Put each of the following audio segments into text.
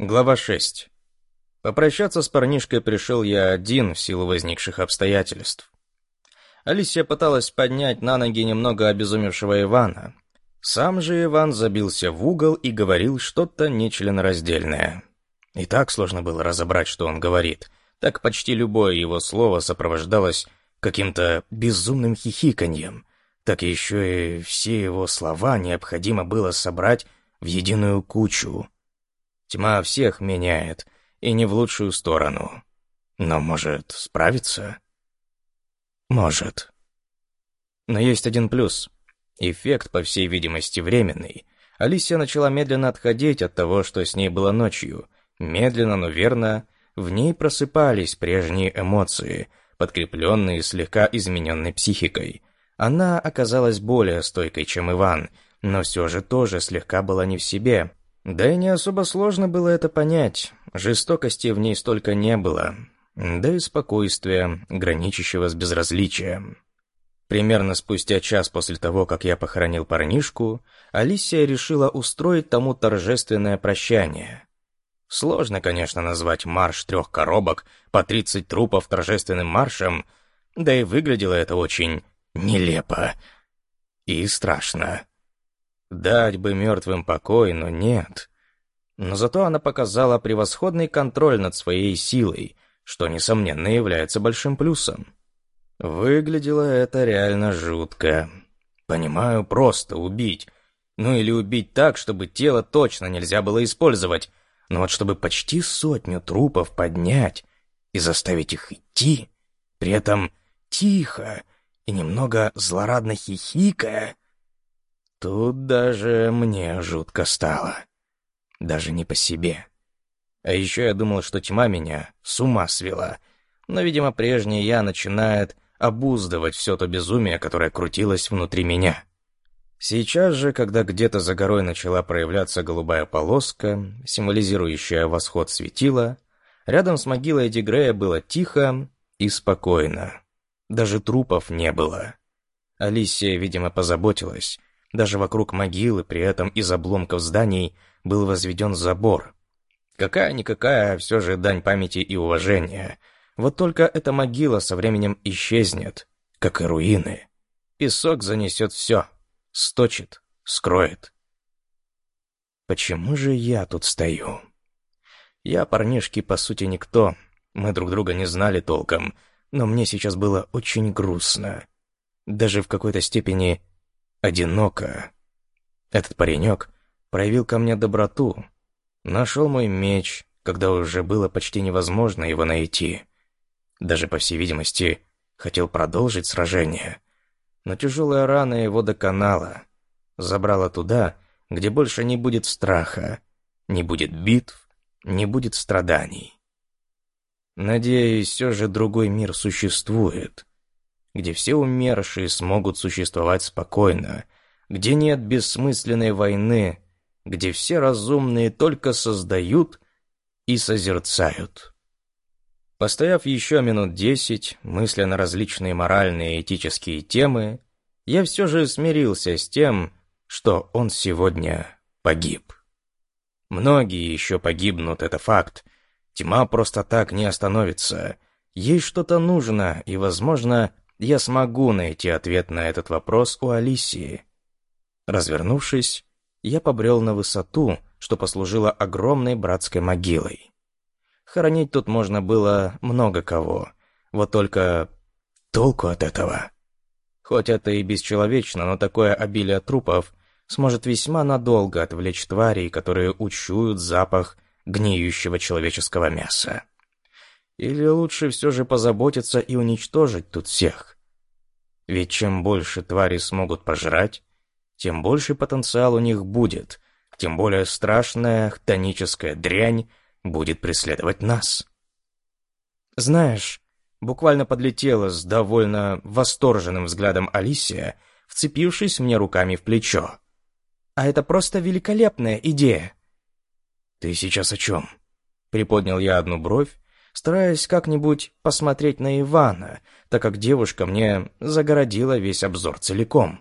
Глава 6. Попрощаться с парнишкой пришел я один в силу возникших обстоятельств. Алисия пыталась поднять на ноги немного обезумевшего Ивана. Сам же Иван забился в угол и говорил что-то нечленораздельное. И так сложно было разобрать, что он говорит. Так почти любое его слово сопровождалось каким-то безумным хихиканьем. Так еще и все его слова необходимо было собрать в единую кучу. Тьма всех меняет, и не в лучшую сторону. Но, может, справиться? Может. Но есть один плюс. Эффект, по всей видимости, временный. Алисия начала медленно отходить от того, что с ней было ночью. Медленно, но верно, в ней просыпались прежние эмоции, подкрепленные слегка измененной психикой. Она оказалась более стойкой, чем Иван, но все же тоже слегка была не в себе, да и не особо сложно было это понять. Жестокости в ней столько не было. Да и спокойствия, граничащего с безразличием. Примерно спустя час после того, как я похоронил парнишку, Алисия решила устроить тому торжественное прощание. Сложно, конечно, назвать марш трех коробок по тридцать трупов торжественным маршем, да и выглядело это очень нелепо и страшно. Дать бы мертвым покой, но нет. Но зато она показала превосходный контроль над своей силой, что, несомненно, является большим плюсом. Выглядело это реально жутко. Понимаю, просто убить. Ну или убить так, чтобы тело точно нельзя было использовать. Но вот чтобы почти сотню трупов поднять и заставить их идти, при этом тихо и немного злорадно хихикая, Тут даже мне жутко стало. Даже не по себе. А еще я думал, что тьма меня с ума свела. Но, видимо, прежний я начинает обуздывать все то безумие, которое крутилось внутри меня. Сейчас же, когда где-то за горой начала проявляться голубая полоска, символизирующая восход светила, рядом с могилой Дигрея было тихо и спокойно. Даже трупов не было. Алисия, видимо, позаботилась, даже вокруг могилы, при этом из обломков зданий, был возведен забор. Какая-никакая, все же дань памяти и уважения. Вот только эта могила со временем исчезнет, как и руины. Песок занесет все, сточит, скроет. Почему же я тут стою? Я, парнишки, по сути, никто. Мы друг друга не знали толком, но мне сейчас было очень грустно. Даже в какой-то степени одиноко. Этот паренек проявил ко мне доброту, нашел мой меч, когда уже было почти невозможно его найти. Даже, по всей видимости, хотел продолжить сражение. Но тяжелая рана его доконала, забрала туда, где больше не будет страха, не будет битв, не будет страданий. Надеюсь, все же другой мир существует, где все умершие смогут существовать спокойно, где нет бессмысленной войны, где все разумные только создают и созерцают. Постояв еще минут десять, мысля на различные моральные и этические темы, я все же смирился с тем, что он сегодня погиб. Многие еще погибнут, это факт. Тьма просто так не остановится. Ей что-то нужно, и, возможно, я смогу найти ответ на этот вопрос у Алисии. Развернувшись, я побрел на высоту, что послужило огромной братской могилой. Хоронить тут можно было много кого, вот только толку от этого. Хоть это и бесчеловечно, но такое обилие трупов сможет весьма надолго отвлечь тварей, которые учуют запах гниющего человеческого мяса. Или лучше все же позаботиться и уничтожить тут всех? Ведь чем больше твари смогут пожрать, тем больше потенциал у них будет, тем более страшная хтоническая дрянь будет преследовать нас. Знаешь, буквально подлетела с довольно восторженным взглядом Алисия, вцепившись мне руками в плечо. А это просто великолепная идея. Ты сейчас о чем? Приподнял я одну бровь, стараясь как-нибудь посмотреть на Ивана, так как девушка мне загородила весь обзор целиком.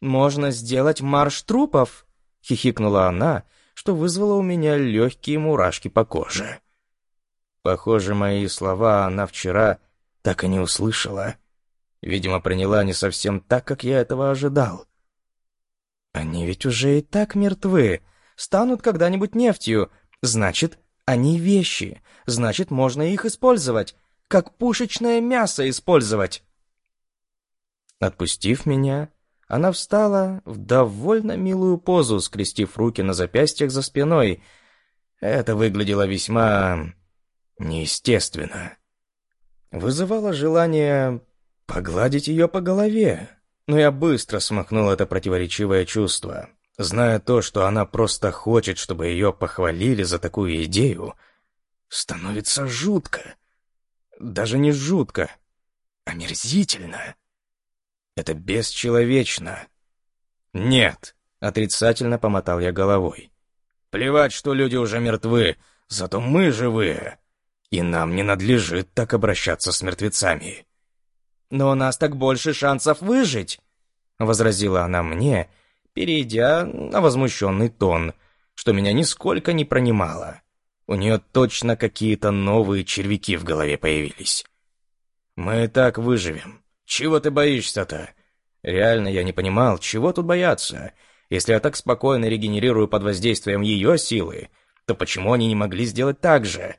«Можно сделать марш трупов!» — хихикнула она, что вызвало у меня легкие мурашки по коже. Похоже, мои слова она вчера так и не услышала. Видимо, приняла не совсем так, как я этого ожидал. Они ведь уже и так мертвы, станут когда-нибудь нефтью. Значит, они вещи, значит, можно их использовать, как пушечное мясо использовать. Отпустив меня, она встала в довольно милую позу, скрестив руки на запястьях за спиной. Это выглядело весьма неестественно. Вызывало желание погладить ее по голове, но я быстро смахнул это противоречивое чувство. Зная то, что она просто хочет, чтобы ее похвалили за такую идею, становится жутко. Даже не жутко, а мерзительно. Это бесчеловечно. Нет, отрицательно помотал я головой. Плевать, что люди уже мертвы, зато мы живые. И нам не надлежит так обращаться с мертвецами. Но у нас так больше шансов выжить, возразила она мне, перейдя на возмущенный тон, что меня нисколько не пронимало. У нее точно какие-то новые червяки в голове появились. Мы и так выживем. Чего ты боишься-то? Реально я не понимал, чего тут бояться. Если я так спокойно регенерирую под воздействием ее силы, то почему они не могли сделать так же?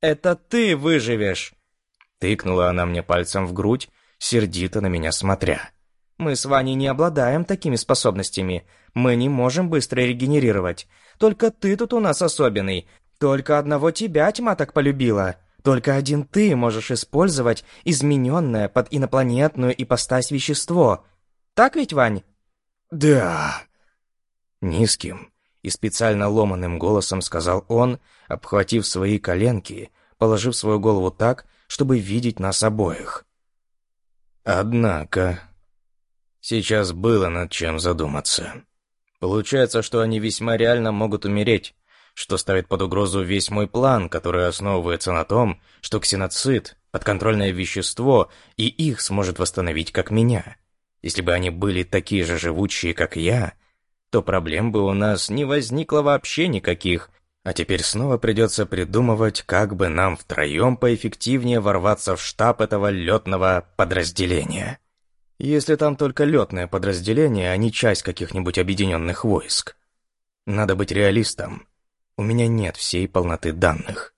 Это ты выживешь!» Тыкнула она мне пальцем в грудь, сердито на меня смотря. «Мы с Ваней не обладаем такими способностями. Мы не можем быстро регенерировать. Только ты тут у нас особенный. Только одного тебя тьма так полюбила. Только один ты можешь использовать измененное под инопланетную ипостась вещество. Так ведь, Вань?» «Да». Низким и специально ломаным голосом сказал он, обхватив свои коленки, положив свою голову так, чтобы видеть нас обоих. Однако, сейчас было над чем задуматься. Получается, что они весьма реально могут умереть, что ставит под угрозу весь мой план, который основывается на том, что ксеноцид — подконтрольное вещество, и их сможет восстановить, как меня. Если бы они были такие же живучие, как я, то проблем бы у нас не возникло вообще никаких, а теперь снова придется придумывать, как бы нам втроем поэффективнее ворваться в штаб этого летного подразделения. Если там только летное подразделение, а не часть каких-нибудь объединенных войск. Надо быть реалистом. У меня нет всей полноты данных.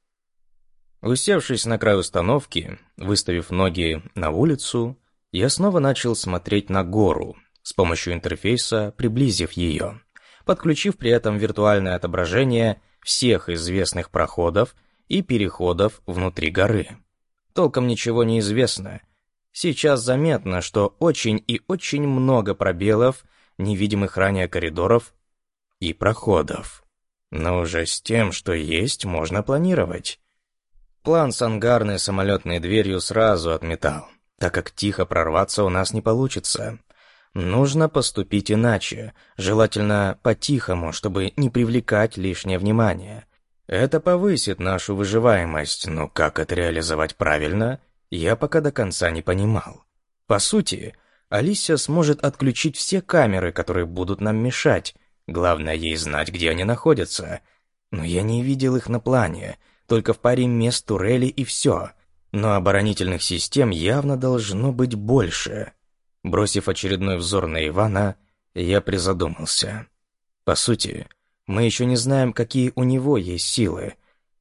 Усевшись на край установки, выставив ноги на улицу, я снова начал смотреть на гору, с помощью интерфейса приблизив ее, подключив при этом виртуальное отображение всех известных проходов и переходов внутри горы. Толком ничего не известно. Сейчас заметно, что очень и очень много пробелов, невидимых ранее коридоров и проходов. Но уже с тем, что есть, можно планировать. План с ангарной самолетной дверью сразу отметал, так как тихо прорваться у нас не получится. Нужно поступить иначе, желательно по-тихому, чтобы не привлекать лишнее внимание. Это повысит нашу выживаемость, но как это реализовать правильно, я пока до конца не понимал. По сути, Алисия сможет отключить все камеры, которые будут нам мешать, Главное ей знать, где они находятся. Но я не видел их на плане, только в паре мест турели и все. Но оборонительных систем явно должно быть больше. Бросив очередной взор на Ивана, я призадумался. По сути, мы еще не знаем, какие у него есть силы.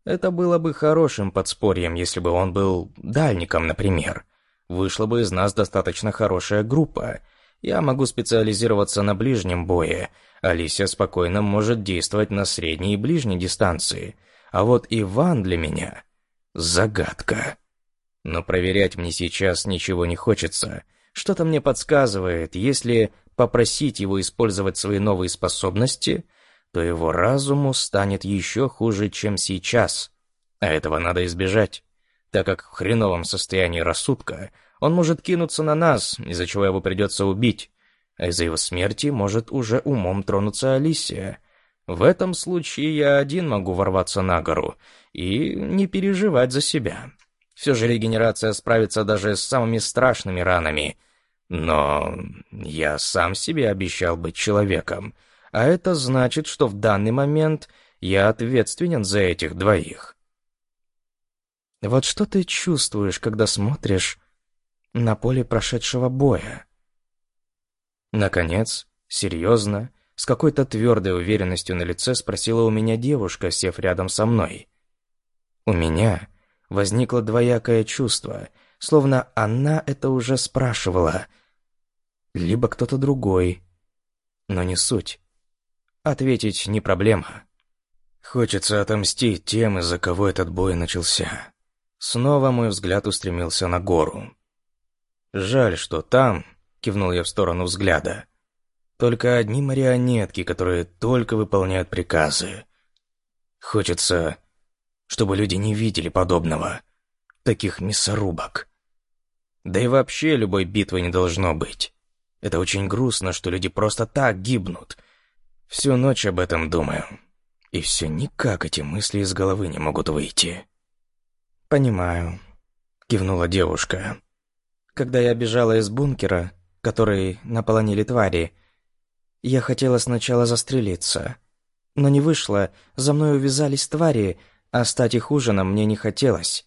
Это было бы хорошим подспорьем, если бы он был дальником, например. Вышла бы из нас достаточно хорошая группа. Я могу специализироваться на ближнем бое, Алисия спокойно может действовать на средней и ближней дистанции, а вот Иван для меня — загадка. Но проверять мне сейчас ничего не хочется. Что-то мне подсказывает, если попросить его использовать свои новые способности, то его разуму станет еще хуже, чем сейчас. А этого надо избежать, так как в хреновом состоянии рассудка он может кинуться на нас, из-за чего его придется убить, а из-за его смерти может уже умом тронуться Алисия. В этом случае я один могу ворваться на гору и не переживать за себя. Все же регенерация справится даже с самыми страшными ранами. Но я сам себе обещал быть человеком, а это значит, что в данный момент я ответственен за этих двоих. Вот что ты чувствуешь, когда смотришь на поле прошедшего боя? Наконец, серьезно, с какой-то твердой уверенностью на лице спросила у меня девушка, сев рядом со мной. У меня возникло двоякое чувство, словно она это уже спрашивала. Либо кто-то другой. Но не суть. Ответить не проблема. Хочется отомстить тем, из-за кого этот бой начался. Снова мой взгляд устремился на гору. «Жаль, что там», — кивнул я в сторону взгляда, «только одни марионетки, которые только выполняют приказы. Хочется, чтобы люди не видели подобного, таких мясорубок. Да и вообще любой битвы не должно быть. Это очень грустно, что люди просто так гибнут. Всю ночь об этом думаю, и все никак эти мысли из головы не могут выйти». «Понимаю», — кивнула девушка. «Когда я бежала из бункера, который наполонили твари, я хотела сначала застрелиться. Но не вышло, за мной увязались твари, а стать их ужином мне не хотелось».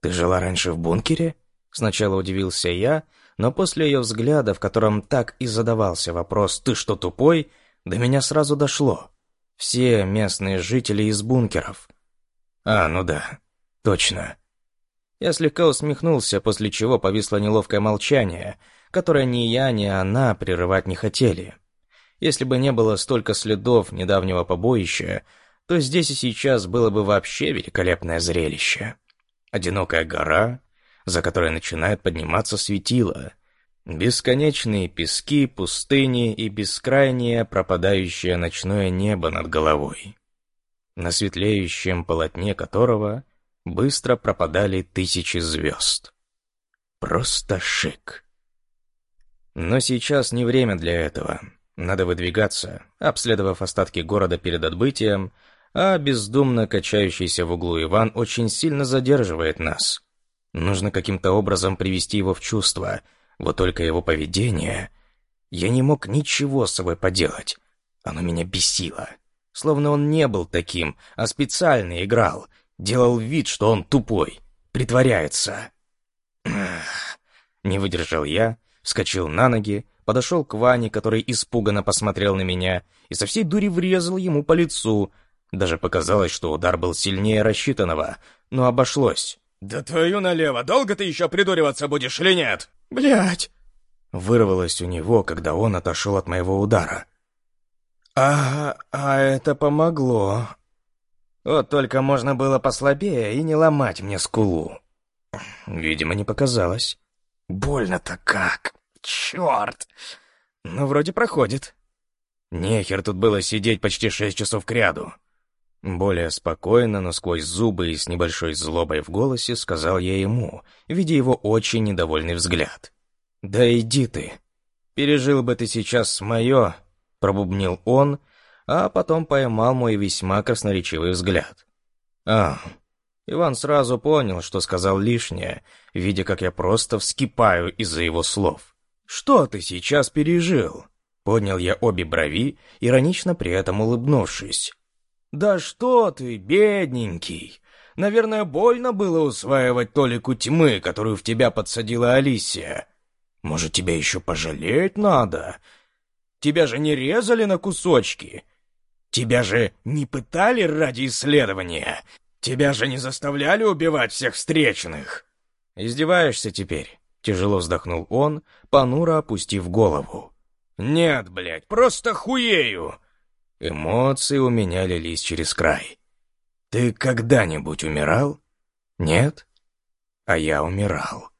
«Ты жила раньше в бункере?» Сначала удивился я, но после ее взгляда, в котором так и задавался вопрос «Ты что, тупой?», до меня сразу дошло. Все местные жители из бункеров. «А, ну да, Точно. Я слегка усмехнулся, после чего повисло неловкое молчание, которое ни я, ни она прерывать не хотели. Если бы не было столько следов недавнего побоища, то здесь и сейчас было бы вообще великолепное зрелище. Одинокая гора, за которой начинает подниматься светило, бесконечные пески, пустыни и бескрайнее пропадающее ночное небо над головой, на светлеющем полотне которого — быстро пропадали тысячи звезд. Просто шик. Но сейчас не время для этого. Надо выдвигаться, обследовав остатки города перед отбытием, а бездумно качающийся в углу Иван очень сильно задерживает нас. Нужно каким-то образом привести его в чувство, вот только его поведение... Я не мог ничего с собой поделать. Оно меня бесило. Словно он не был таким, а специально играл, Делал вид, что он тупой, притворяется. Не выдержал я, вскочил на ноги, подошел к Ване, который испуганно посмотрел на меня, и со всей дури врезал ему по лицу. Даже показалось, что удар был сильнее рассчитанного, но обошлось. «Да твою налево! Долго ты еще придуриваться будешь или нет?» Блять! Вырвалось у него, когда он отошел от моего удара. «А, а это помогло», вот только можно было послабее и не ломать мне скулу. Видимо, не показалось. Больно-то как. Черт. Ну, вроде проходит. Нехер тут было сидеть почти шесть часов кряду. Более спокойно, но сквозь зубы и с небольшой злобой в голосе сказал я ему, видя его очень недовольный взгляд. «Да иди ты. Пережил бы ты сейчас мое», — пробубнил он, — а потом поймал мой весьма красноречивый взгляд. А, Иван сразу понял, что сказал лишнее, видя, как я просто вскипаю из-за его слов. «Что ты сейчас пережил?» Поднял я обе брови, иронично при этом улыбнувшись. «Да что ты, бедненький! Наверное, больно было усваивать толику тьмы, которую в тебя подсадила Алисия. Может, тебя еще пожалеть надо? Тебя же не резали на кусочки, Тебя же не пытали ради исследования? Тебя же не заставляли убивать всех встречных?» «Издеваешься теперь?» — тяжело вздохнул он, понуро опустив голову. «Нет, блядь, просто хуею!» Эмоции у меня лились через край. «Ты когда-нибудь умирал?» «Нет?» «А я умирал.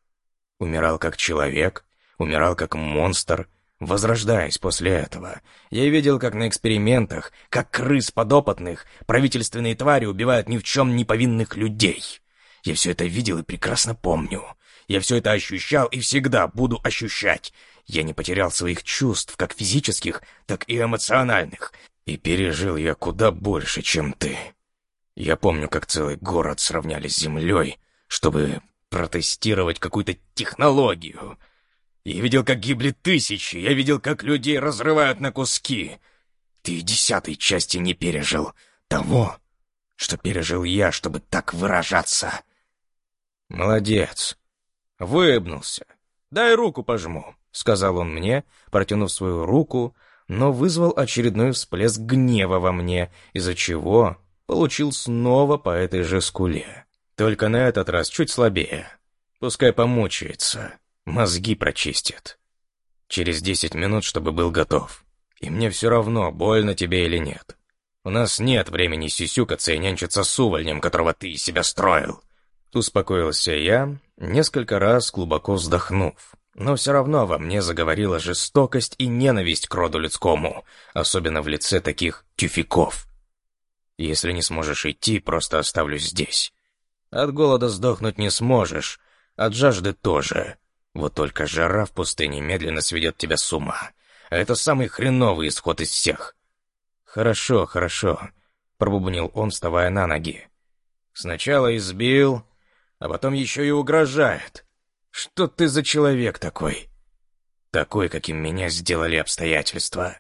Умирал как человек, умирал как монстр, Возрождаясь после этого, я видел, как на экспериментах, как крыс подопытных, правительственные твари убивают ни в чем не повинных людей. Я все это видел и прекрасно помню. Я все это ощущал и всегда буду ощущать. Я не потерял своих чувств, как физических, так и эмоциональных. И пережил я куда больше, чем ты. Я помню, как целый город сравняли с землей, чтобы протестировать какую-то технологию — я видел, как гибли тысячи, я видел, как людей разрывают на куски. Ты десятой части не пережил того, что пережил я, чтобы так выражаться. Молодец. Выебнулся. Дай руку пожму, сказал он мне, протянув свою руку, но вызвал очередной всплеск гнева во мне, из-за чего получил снова по этой же скуле. Только на этот раз чуть слабее. Пускай помучается, мозги прочистит. Через десять минут, чтобы был готов. И мне все равно, больно тебе или нет. У нас нет времени сисюкаться и нянчиться с увольнем, которого ты из себя строил. Успокоился я, несколько раз глубоко вздохнув. Но все равно во мне заговорила жестокость и ненависть к роду людскому, особенно в лице таких тюфяков. Если не сможешь идти, просто оставлюсь здесь. От голода сдохнуть не сможешь, от жажды тоже. Вот только жара в пустыне медленно сведет тебя с ума. Это самый хреновый исход из всех. «Хорошо, хорошо», — пробубнил он, вставая на ноги. «Сначала избил, а потом еще и угрожает. Что ты за человек такой?» «Такой, каким меня сделали обстоятельства».